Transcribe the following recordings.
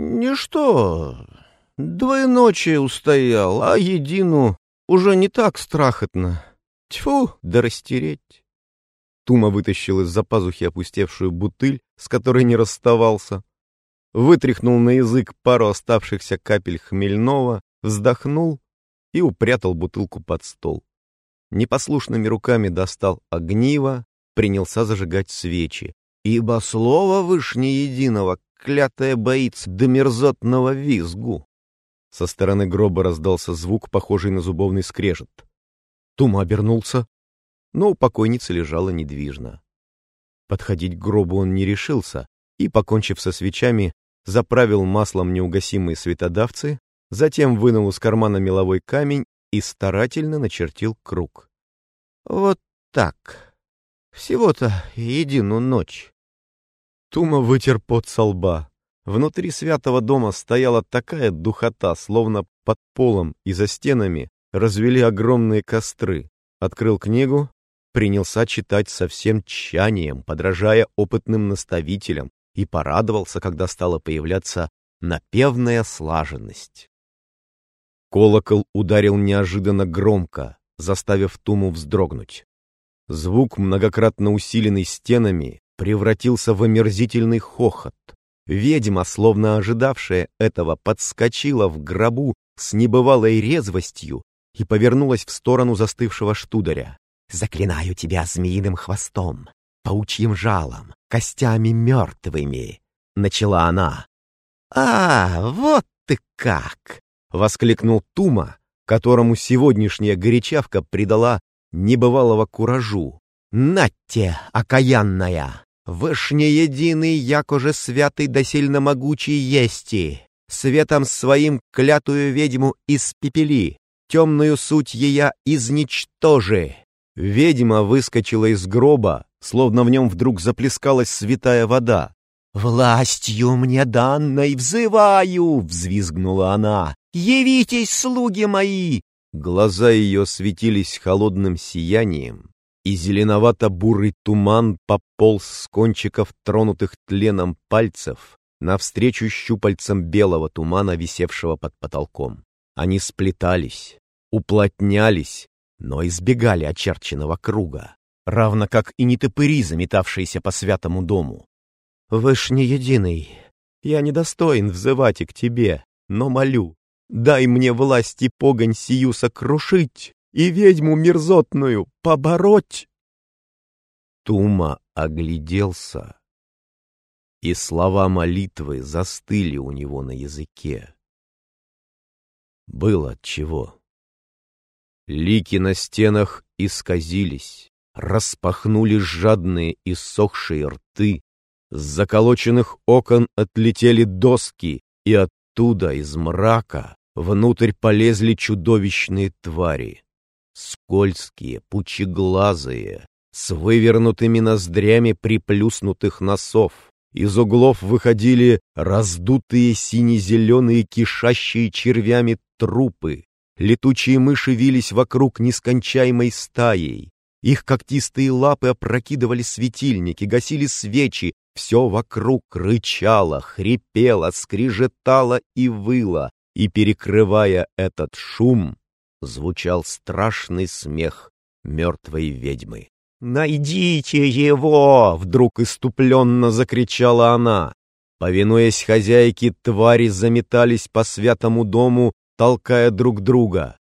Ничто, двое ночи устоял, а едину уже не так страхотно. Тьфу, да растереть. Тума вытащил из-за пазухи опустевшую бутыль, с которой не расставался, вытряхнул на язык пару оставшихся капель хмельного, вздохнул и упрятал бутылку под стол. Непослушными руками достал огниво, принялся зажигать свечи. Ибо слово вышне единого клятое боится до мерзотного визгу. Со стороны гроба раздался звук, похожий на зубовный скрежет. Тума обернулся, но у покойницы лежала недвижно. Подходить к гробу он не решился и, покончив со свечами, заправил маслом неугасимые светодавцы, затем вынул из кармана меловой камень и старательно начертил круг. «Вот так. Всего-то единую ночь». Тума вытер пот со лба. Внутри святого дома стояла такая духота, словно под полом и за стенами развели огромные костры. Открыл книгу, принялся читать со всем тщанием, подражая опытным наставителям, и порадовался, когда стала появляться напевная слаженность. Колокол ударил неожиданно громко, заставив Туму вздрогнуть. Звук, многократно усиленный стенами, превратился в омерзительный хохот. Ведьма, словно ожидавшая этого, подскочила в гробу с небывалой резвостью и повернулась в сторону застывшего штударя. «Заклинаю тебя змеиным хвостом, паучьим жалом, костями мертвыми!» — начала она. «А, вот ты как!» — воскликнул Тума, которому сегодняшняя горячавка придала небывалого куражу. «Натте, окаянная! Вышнеединый, якоже святый да сильно могучий ести, светом своим клятую ведьму испепели, темную суть ея изничтожи. Ведьма выскочила из гроба, словно в нем вдруг заплескалась святая вода. «Властью мне данной взываю!» — взвизгнула она. «Явитесь, слуги мои!» Глаза ее светились холодным сиянием, и зеленовато-бурый туман пополз с кончиков тронутых тленом пальцев навстречу щупальцам белого тумана, висевшего под потолком. Они сплетались, уплотнялись, но избегали очерченного круга, равно как и нетопыри, заметавшиеся по святому дому. «Вышний единый, я недостоин взывать и к тебе, но молю, дай мне власть и погонь сию сокрушить!» И ведьму мерзотную побороть!» Тума огляделся, и слова молитвы застыли у него на языке. Было отчего. Лики на стенах исказились, распахнули жадные и сохшие рты, с заколоченных окон отлетели доски, и оттуда, из мрака, внутрь полезли чудовищные твари. Скользкие, пучеглазые, с вывернутыми ноздрями приплюснутых носов. Из углов выходили раздутые сине-зеленые кишащие червями трупы. Летучие мыши вились вокруг нескончаемой стаей. Их когтистые лапы опрокидывали светильники, гасили свечи. Все вокруг рычало, хрипело, скрижетало и выло. И, перекрывая этот шум, звучал страшный смех мертвой ведьмы. «Найдите его!» — вдруг иступленно закричала она. Повинуясь хозяйке, твари заметались по святому дому, толкая друг друга.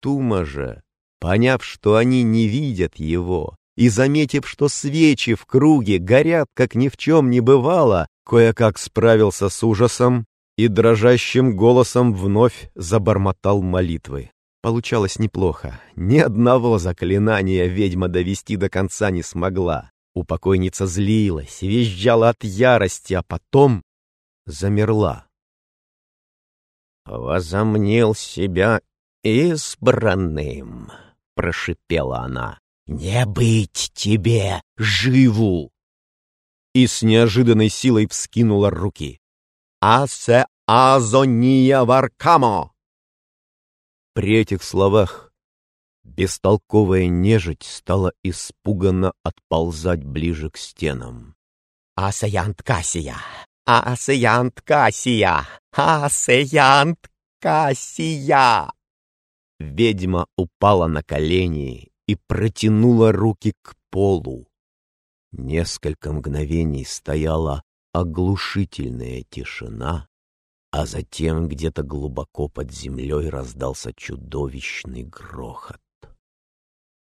Тума же, поняв, что они не видят его, и заметив, что свечи в круге горят, как ни в чем не бывало, кое-как справился с ужасом и дрожащим голосом вновь забормотал молитвы. Получалось неплохо. Ни одного заклинания ведьма довести до конца не смогла. Упокойница злилась, визжала от ярости, а потом замерла. «Возомнил себя избранным», — прошипела она. «Не быть тебе живу!» И с неожиданной силой вскинула руки. «Асе азония варкамо!» При этих словах бестолковая нежить стала испуганно отползать ближе к стенам. «Асаянт Кассия! «Асеянт Кассия! Асеянт Кассия!» Ведьма упала на колени и протянула руки к полу. Несколько мгновений стояла оглушительная тишина, а затем где-то глубоко под землей раздался чудовищный грохот.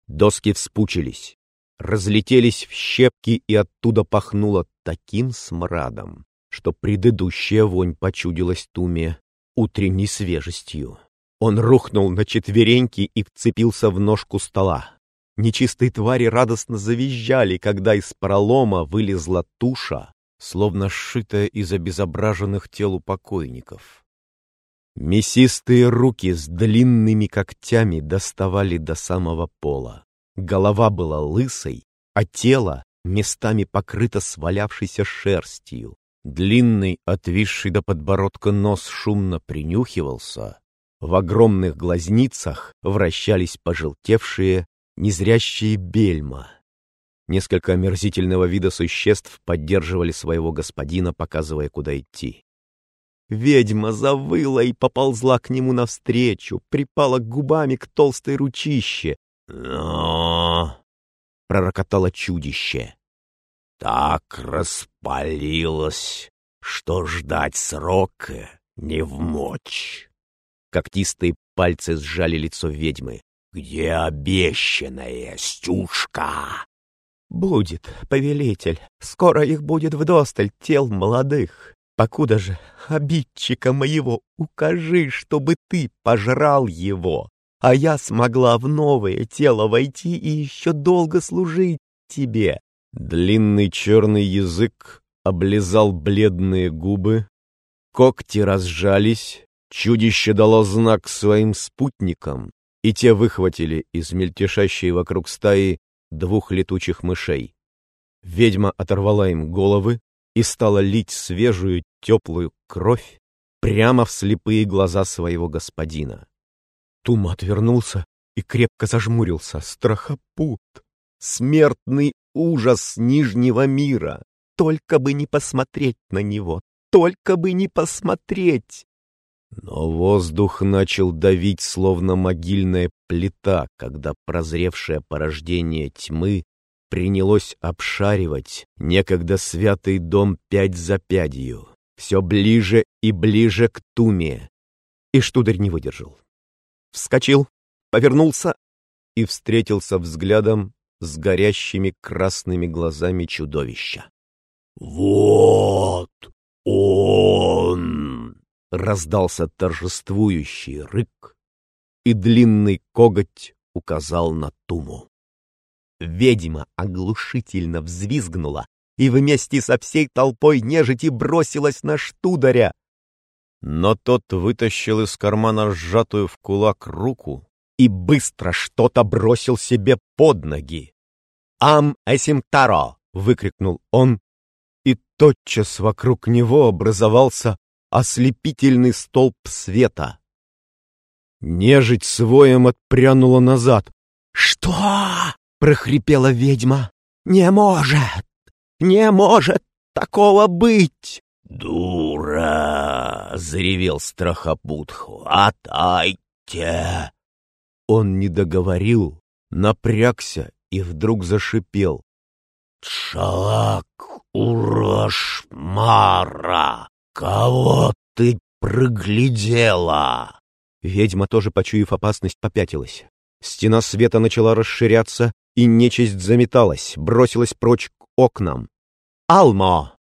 Доски вспучились, разлетелись в щепки, и оттуда пахнуло таким смрадом, что предыдущая вонь почудилась Туме утренней свежестью. Он рухнул на четвереньки и вцепился в ножку стола. Нечистые твари радостно завизжали, когда из пролома вылезла туша, словно сшитая из обезображенных тел у покойников. Мясистые руки с длинными когтями доставали до самого пола. Голова была лысой, а тело местами покрыто свалявшейся шерстью. Длинный, отвисший до подбородка нос шумно принюхивался. В огромных глазницах вращались пожелтевшие, незрящие бельма. Несколько омерзительного вида существ поддерживали своего господина, показывая, куда идти. Ведьма завыла и поползла к нему навстречу, припала губами к толстой ручище. «Но...» — пророкотало чудище. «Так распалилось, что ждать срока не в мочь». Когтистые пальцы сжали лицо ведьмы. «Где обещанная стюшка?» «Будет, повелитель. Скоро их будет вдосталь тел молодых. Покуда же, обидчика моего, укажи, чтобы ты пожрал его, а я смогла в новое тело войти и еще долго служить тебе». Длинный черный язык облизал бледные губы, когти разжались, чудище дало знак своим спутникам, и те выхватили из мельтешащей вокруг стаи двух летучих мышей. Ведьма оторвала им головы и стала лить свежую теплую кровь прямо в слепые глаза своего господина. Тума отвернулся и крепко зажмурился. Страхопут! Смертный ужас Нижнего мира! Только бы не посмотреть на него! Только бы не посмотреть! Но воздух начал давить, словно могильная плита, когда прозревшее порождение тьмы принялось обшаривать некогда святый дом пять за пятью, все ближе и ближе к туме. И Штударь не выдержал. Вскочил, повернулся и встретился взглядом с горящими красными глазами чудовища. «Вот он!» Раздался торжествующий рык, и длинный коготь указал на Туму. Ведьма оглушительно взвизгнула и вместе со всей толпой нежити бросилась на Штударя. Но тот вытащил из кармана сжатую в кулак руку и быстро что-то бросил себе под ноги. «Ам эсимтаро!» — выкрикнул он, и тотчас вокруг него образовался ослепительный столб света. Нежить своем отпрянула назад. «Что?» — прохрипела ведьма. «Не может! Не может такого быть!» «Дура!» — заревел страхопут. «Хватайте!» Он не договорил, напрягся и вдруг зашипел. «Шалак урашмара!» «Кого ты проглядела?» Ведьма, тоже почуяв опасность, попятилась. Стена света начала расширяться, и нечисть заметалась, бросилась прочь к окнам. «Алмо!»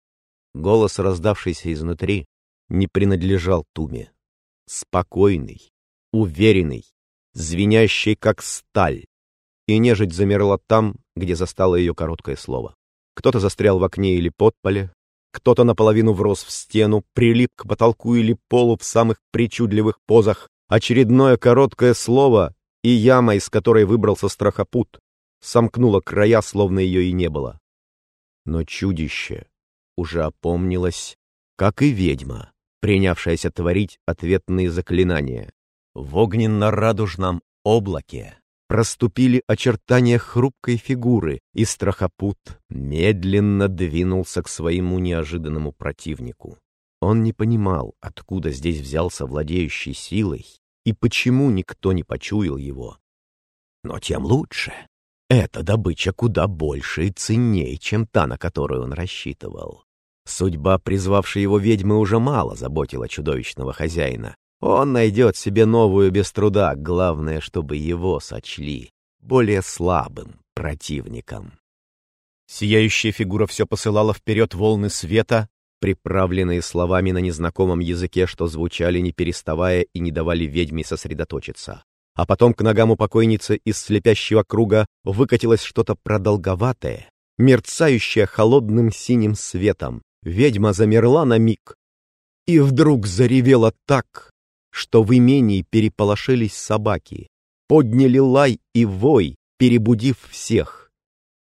Голос, раздавшийся изнутри, не принадлежал Туме. Спокойный, уверенный, звенящий, как сталь. И нежить замерла там, где застало ее короткое слово. Кто-то застрял в окне или подполе, кто-то наполовину врос в стену, прилип к потолку или полу в самых причудливых позах. Очередное короткое слово и яма, из которой выбрался страхопут, сомкнула края, словно ее и не было. Но чудище уже опомнилось, как и ведьма, принявшаяся творить ответные заклинания. В огненно-радужном облаке проступили очертания хрупкой фигуры, и страхопут медленно двинулся к своему неожиданному противнику. Он не понимал, откуда здесь взялся владеющий силой и почему никто не почуял его. Но тем лучше. Эта добыча куда больше и ценней, чем та, на которую он рассчитывал. Судьба, призвавшей его ведьмы, уже мало заботила чудовищного хозяина. Он найдет себе новую без труда, главное, чтобы его сочли более слабым противником. Сияющая фигура все посылала вперед волны света, приправленные словами на незнакомом языке, что звучали не переставая и не давали ведьме сосредоточиться. А потом к ногам у покойницы из слепящего круга выкатилось что-то продолговатое, мерцающее холодным синим светом. Ведьма замерла на миг и вдруг заревела так, что в имении переполошились собаки, подняли лай и вой, перебудив всех.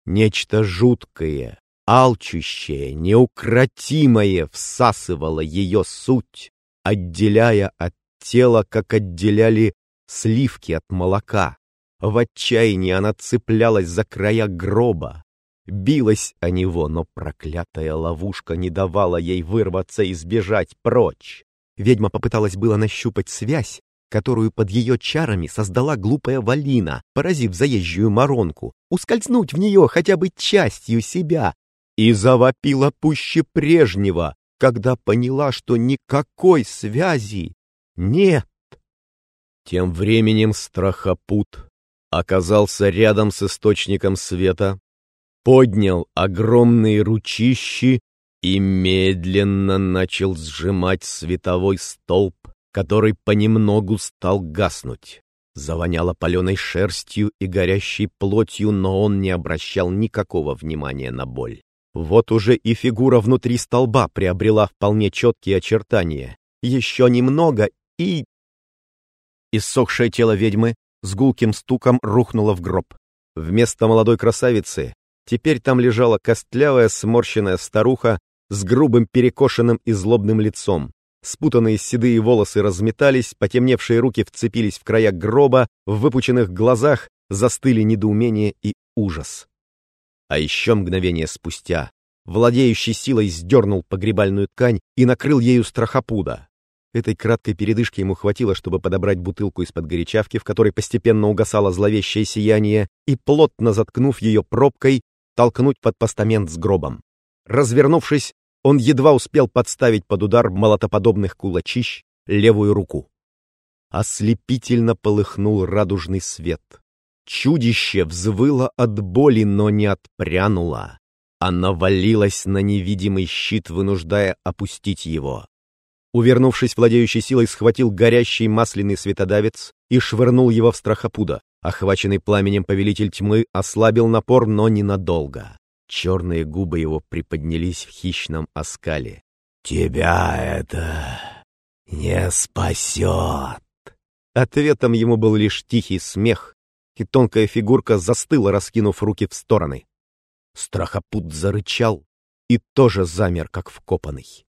Нечто жуткое, алчущее, неукротимое всасывало ее суть, отделяя от тела, как отделяли сливки от молока. В отчаянии она цеплялась за края гроба, билась о него, но проклятая ловушка не давала ей вырваться и сбежать прочь. Ведьма попыталась было нащупать связь, которую под ее чарами создала глупая Валина, поразив заезжую моронку, ускользнуть в нее хотя бы частью себя, и завопила пуще прежнего, когда поняла, что никакой связи нет. Тем временем страхопут оказался рядом с источником света, поднял огромные ручищи и медленно начал сжимать световой столб, который понемногу стал гаснуть. Завоняло паленой шерстью и горящей плотью, но он не обращал никакого внимания на боль. Вот уже и фигура внутри столба приобрела вполне четкие очертания. Еще немного и... Иссохшее тело ведьмы с гулким стуком рухнуло в гроб. Вместо молодой красавицы теперь там лежала костлявая сморщенная старуха с грубым перекошенным и злобным лицом. Спутанные седые волосы разметались, потемневшие руки вцепились в края гроба, в выпученных глазах застыли недоумение и ужас. А еще мгновение спустя владеющий силой сдернул погребальную ткань и накрыл ею страхопуда. Этой краткой передышки ему хватило, чтобы подобрать бутылку из-под горячавки, в которой постепенно угасало зловещее сияние, и, плотно заткнув ее пробкой, толкнуть под постамент с гробом. Развернувшись, он едва успел подставить под удар молотоподобных кулачищ левую руку. Ослепительно полыхнул радужный свет. Чудище взвыло от боли, но не отпрянуло. Она валилась на невидимый щит, вынуждая опустить его. Увернувшись, владеющий силой схватил горящий масляный светодавец и швырнул его в страхопуда. Охваченный пламенем повелитель тьмы ослабил напор, но ненадолго. Черные губы его приподнялись в хищном оскале. «Тебя это не спасет!» Ответом ему был лишь тихий смех, и тонкая фигурка застыла, раскинув руки в стороны. Страхопут зарычал и тоже замер, как вкопанный.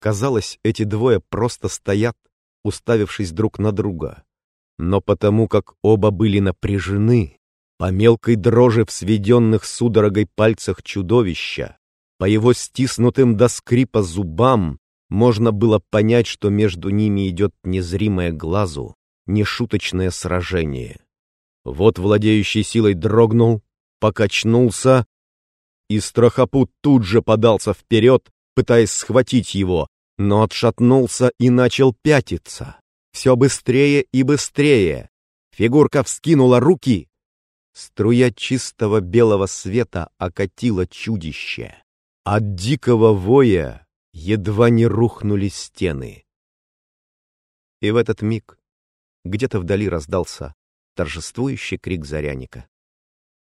Казалось, эти двое просто стоят, уставившись друг на друга. Но потому как оба были напряжены, по мелкой дрожи в сведенных судорогой пальцах чудовища, по его стиснутым до скрипа зубам, можно было понять, что между ними идет незримое глазу, нешуточное сражение. Вот владеющий силой дрогнул, покачнулся, и страхопут тут же подался вперед, пытаясь схватить его, но отшатнулся и начал пятиться. Все быстрее и быстрее. Фигурка вскинула руки, Струя чистого белого света окатила чудище. От дикого воя едва не рухнули стены. И в этот миг где-то вдали раздался торжествующий крик заряника.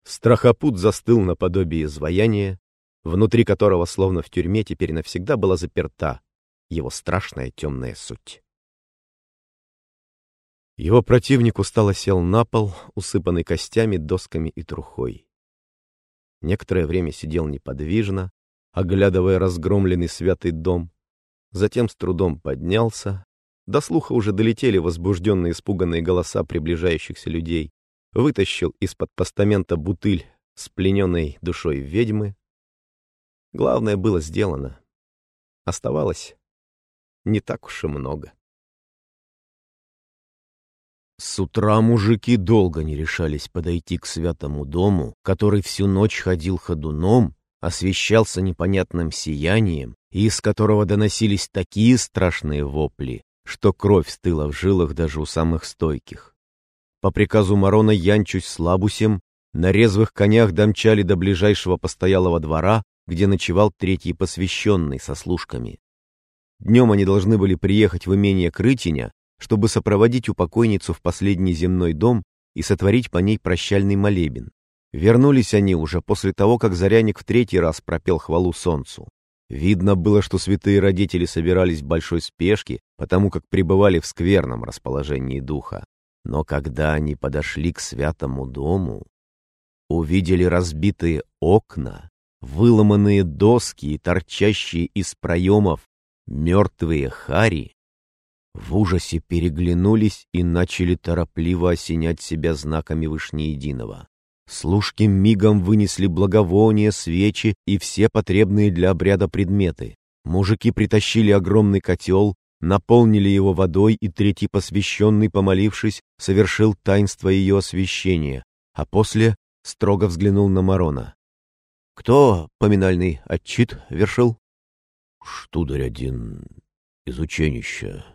Страхопут застыл наподобие изваяния, внутри которого, словно в тюрьме, теперь навсегда была заперта его страшная темная суть. Его противник устало сел на пол, усыпанный костями, досками и трухой. Некоторое время сидел неподвижно, оглядывая разгромленный святый дом, затем с трудом поднялся. До слуха уже долетели возбужденные испуганные голоса приближающихся людей. вытащил из-под постамента бутыль с плененной душой ведьмы. Главное было сделано. Оставалось не так уж и много. С утра мужики долго не решались подойти к святому дому, который всю ночь ходил ходуном, освещался непонятным сиянием, и из которого доносились такие страшные вопли, что кровь стыла в жилах даже у самых стойких. По приказу Марона Янчусь с Лабусем на резвых конях домчали до ближайшего постоялого двора, где ночевал третий посвященный со служками. Днем они должны были приехать в имение Крытиня, чтобы сопроводить упокойницу в последний земной дом и сотворить по ней прощальный молебен. Вернулись они уже после того, как Заряник в третий раз пропел хвалу солнцу. Видно было, что святые родители собирались в большой спешке, потому как пребывали в скверном расположении духа. Но когда они подошли к святому дому, увидели разбитые окна, выломанные доски и торчащие из проемов мертвые хари, в ужасе переглянулись и начали торопливо осенять себя знаками Вышнеединого. Служки мигом вынесли благовония, свечи и все потребные для обряда предметы. Мужики притащили огромный котел, наполнили его водой, и третий посвященный, помолившись, совершил таинство ее освящения, а после строго взглянул на Марона. «Кто поминальный отчит вершил?» «Штударь один из ученища.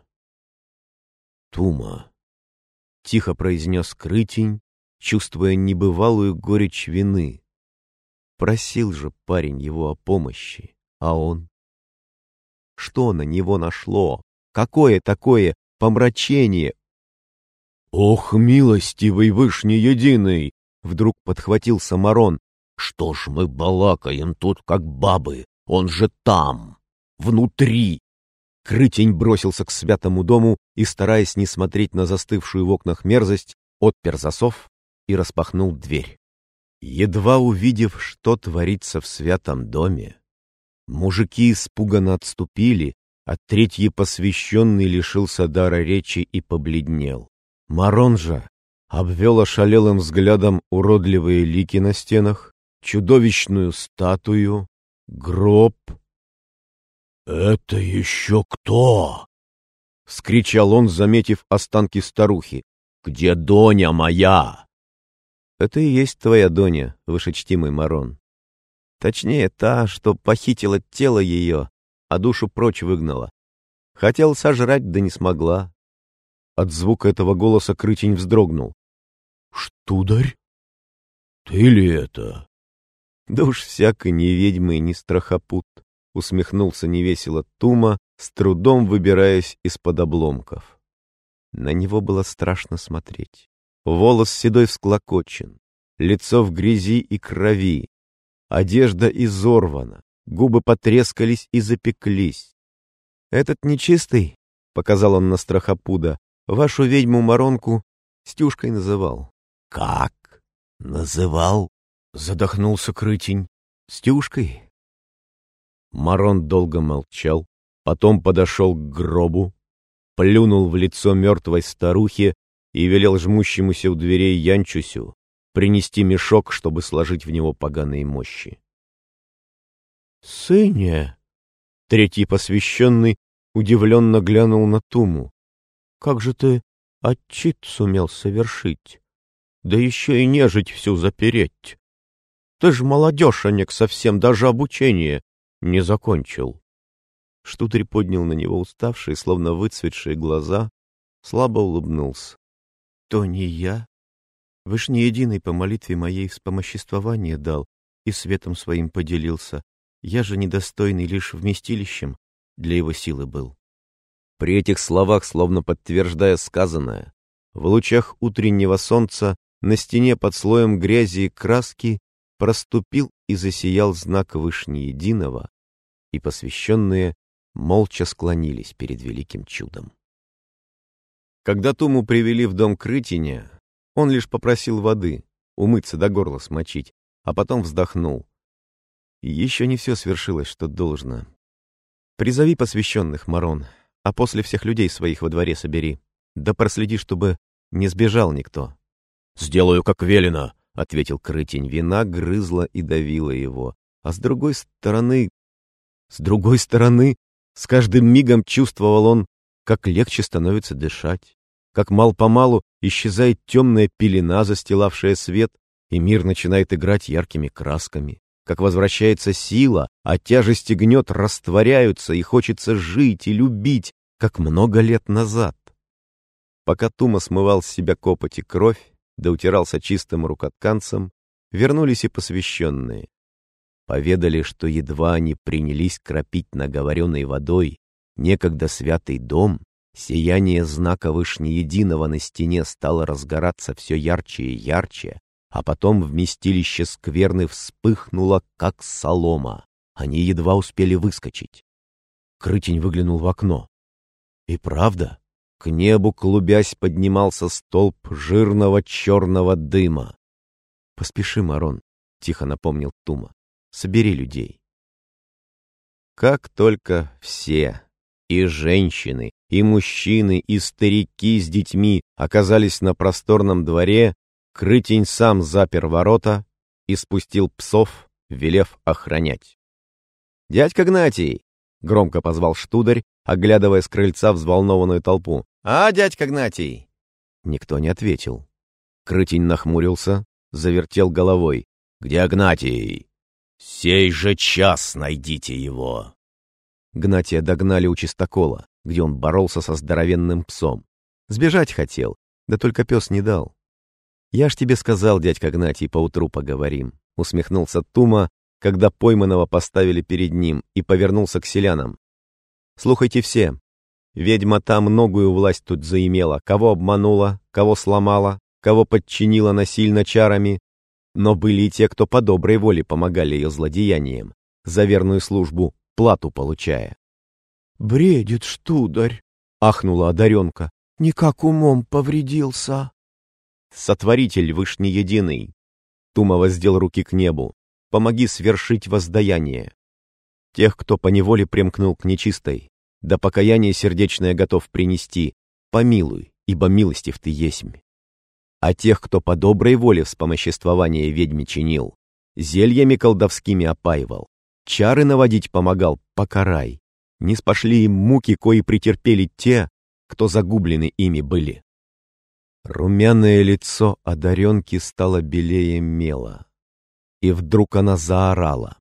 Тума», — тихо произнес Крытень, чувствуя небывалую горечь вины. Просил же парень его о помощи, а он... Что на него нашло? Какое такое помрачение? «Ох, милостивый вышний единый!» Вдруг подхватил Самарон. «Что ж мы балакаем тут, как бабы? Он же там, внутри!» Крытень бросился к святому дому и, стараясь не смотреть на застывшую в окнах мерзость, отпер засов и распахнул дверь. Едва увидев, что творится в святом доме, мужики испуганно отступили, а третий посвященный лишился дара речи и побледнел. Марон же обвел ошалелым взглядом уродливые лики на стенах, чудовищную статую, гроб. «Это еще кто?» — скричал он, заметив останки старухи. «Где Доня моя?» Это и есть твоя Доня, вышечтимый Марон. Точнее, та, что похитила тело ее, а душу прочь выгнала. Хотел сожрать, да не смогла. От звука этого голоса Крытень вздрогнул. — Штударь? Ты ли это? — Да уж всякой не ведьма и не страхопут, — усмехнулся невесело Тума, с трудом выбираясь из-под обломков. На него было страшно смотреть. Волос седой всклокочен, лицо в грязи и крови, одежда изорвана, губы потрескались и запеклись. «Этот нечистый», — показал он на страхопуда, — «вашу ведьму-моронку Стюшкой называл». «Как? Называл?» — задохнулся Крытень. «Стюшкой?» Марон долго молчал, потом подошел к гробу, плюнул в лицо мертвой старухе и велел жмущемуся у дверей Янчусю принести мешок, чтобы сложить в него поганые мощи. «Сыне!» — третий посвященный удивленно глянул на Туму. «Как же ты отчит сумел совершить? Да еще и нежить всю запереть! Ты ж молодеженек совсем, даже обучение не закончил!» Штутарь поднял на него уставшие, словно выцветшие глаза, слабо улыбнулся. То не я. Вы ж не единый по молитве моей вспомоществование дал и светом своим поделился. Я же недостойный лишь вместилищем для его силы был. При этих словах, словно подтверждая сказанное, в лучах утреннего солнца на стене под слоем грязи и краски проступил и засиял знак Вышнеединого, и посвященные молча склонились перед великим чудом. Когда Туму привели в дом Крытиня, он лишь попросил воды, умыться до горла смочить, а потом вздохнул. Еще не все свершилось, что должно. Призови посвященных, Марон, а после всех людей своих во дворе собери. Да проследи, чтобы не сбежал никто. «Сделаю, как велено», — ответил Крытень. Вина грызла и давила его. А с другой стороны... С другой стороны, с каждым мигом чувствовал он, как легче становится дышать, как мал-помалу исчезает темная пелена, застилавшая свет, и мир начинает играть яркими красками, как возвращается сила, а тяжесть и гнет растворяются, и хочется жить и любить, как много лет назад. Пока Тума смывал с себя копоть и кровь, да утирался чистым рукотканцем, вернулись и посвященные. Поведали, что едва они принялись кропить наговоренной водой некогда святый дом, сияние знака Вышнеединого на стене стало разгораться все ярче и ярче, а потом вместилище скверны вспыхнуло, как солома. Они едва успели выскочить. Крытень выглянул в окно. И правда, к небу, клубясь, поднимался столб жирного черного дыма. — Поспеши, Марон, — тихо напомнил Тума. — Собери людей. Как только все, и женщины, и мужчины, и старики с детьми оказались на просторном дворе, Крытень сам запер ворота и спустил псов, велев охранять. «Дядька Гнатий!» — громко позвал Штударь, оглядывая с крыльца взволнованную толпу. «А, дядька Гнатий?» Никто не ответил. Крытень нахмурился, завертел головой. «Где Гнатий?» «Сей же час найдите его!» Гнатия догнали у чистокола, где он боролся со здоровенным псом. Сбежать хотел, да только пес не дал. «Я ж тебе сказал, дядька Гнатий, поутру поговорим», — усмехнулся Тума, когда пойманного поставили перед ним, и повернулся к селянам. «Слухайте все. Ведьма та многую власть тут заимела, кого обманула, кого сломала, кого подчинила насильно чарами, но были и те, кто по доброй воле помогали ее злодеяниям, за верную службу плату получая. «Бредит штударь!» — ахнула одаренка. «Никак умом повредился!» «Сотворитель Вышнеединый!» Тума воздел руки к небу. «Помоги свершить воздаяние!» Тех, кто поневоле примкнул к нечистой, да покаяние сердечное готов принести, помилуй, ибо милостив ты есмь. А тех, кто по доброй воле вспомоществование ведьме чинил, зельями колдовскими опаивал, чары наводить помогал, покарай. Не спошли им муки, кои претерпели те, кто загублены ими были. Румяное лицо одаренки стало белее мела. И вдруг она заорала.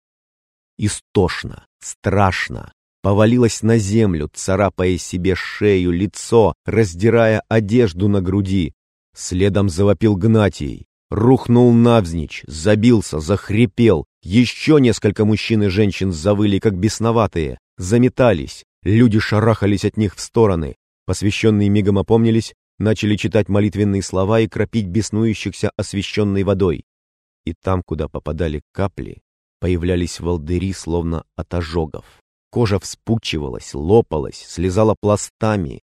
Истошно, страшно, повалилась на землю, царапая себе шею, лицо, раздирая одежду на груди. Следом завопил Гнатий, рухнул навзничь, забился, захрипел. Еще несколько мужчин и женщин завыли, как бесноватые заметались, люди шарахались от них в стороны. Посвященные мигом опомнились, начали читать молитвенные слова и кропить беснующихся освященной водой. И там, куда попадали капли, появлялись волдыри, словно от ожогов. Кожа вспучивалась, лопалась, слезала пластами.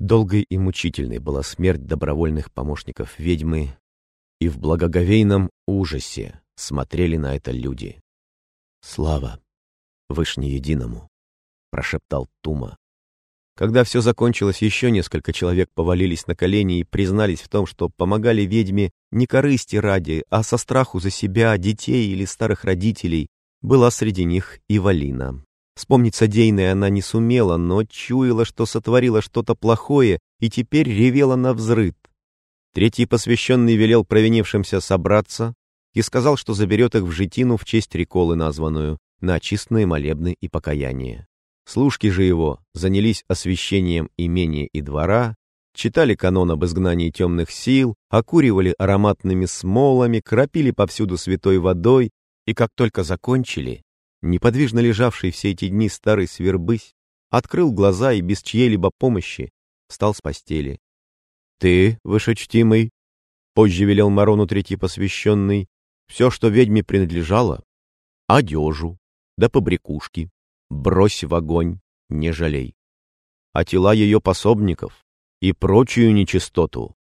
Долгой и мучительной была смерть добровольных помощников ведьмы, и в благоговейном ужасе смотрели на это люди. Слава Вышнеединому, прошептал Тума. Когда все закончилось, еще несколько человек повалились на колени и признались в том, что помогали ведьме не корысти ради, а со страху за себя, детей или старых родителей. Была среди них и Валина. Вспомнить содеянное она не сумела, но чуяла, что сотворила что-то плохое, и теперь ревела на взрыд. Третий посвященный велел провинившимся собраться и сказал, что заберет их в житину в честь реколы названную на очистные молебны и покаяние. Служки же его занялись освящением имения и двора, читали канон об изгнании темных сил, окуривали ароматными смолами, кропили повсюду святой водой, и как только закончили, неподвижно лежавший все эти дни старый свербысь открыл глаза и без чьей-либо помощи встал с постели. «Ты, вышечтимый», — позже велел Марону Третий посвященный, «все, что ведьме принадлежало, одежу, да побрякушки, брось в огонь, не жалей. А тела ее пособников и прочую нечистоту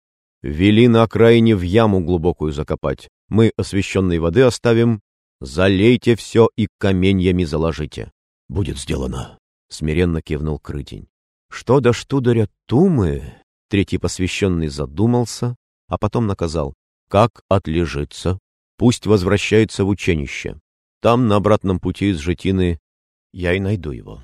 вели на окраине в яму глубокую закопать. Мы освященной воды оставим, залейте все и каменьями заложите. Будет сделано, — смиренно кивнул Крытень. Что до штударя Тумы, третий посвященный задумался, а потом наказал. Как отлежится? Пусть возвращается в ученище. Там, на обратном пути из Житины, я и найду его.